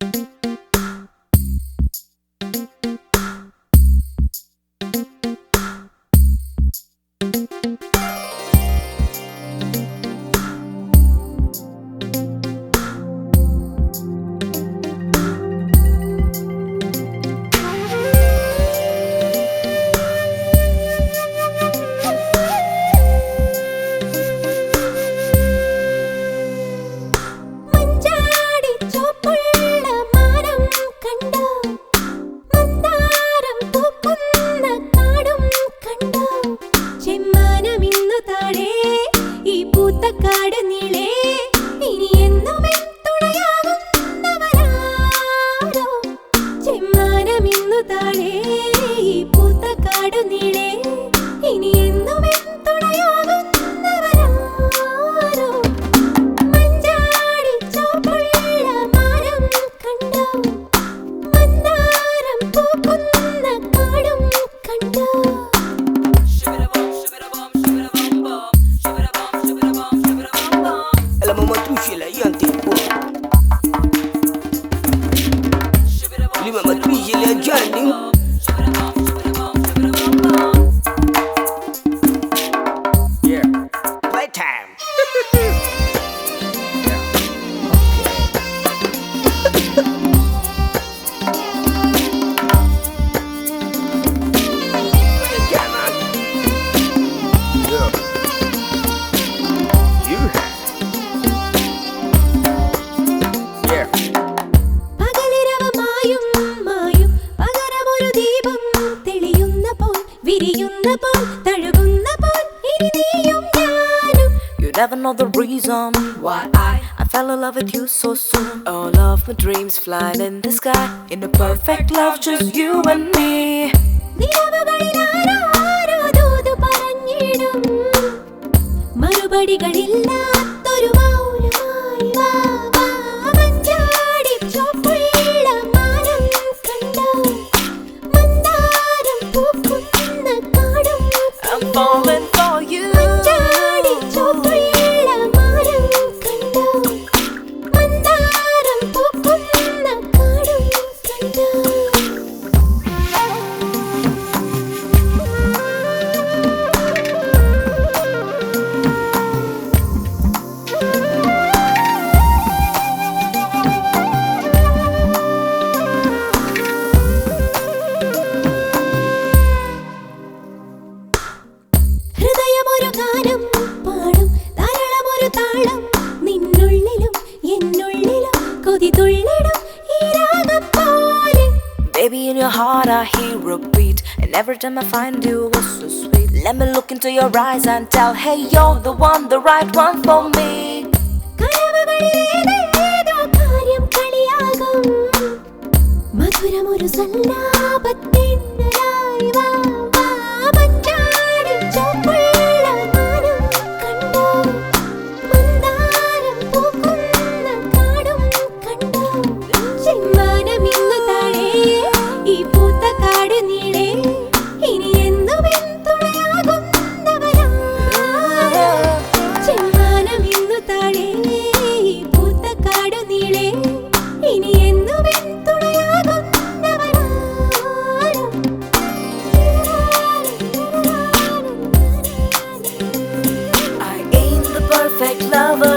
Thank you. പാടുന്നിളേ You never know the reason why I I fell in love with you so soon. All of my dreams flying in the sky in a perfect love, just you and me. in your heart I hear a beat. And every time I find you it's so sweet. Let me look into your eyes and tell Hey you're the one, the right one for me. love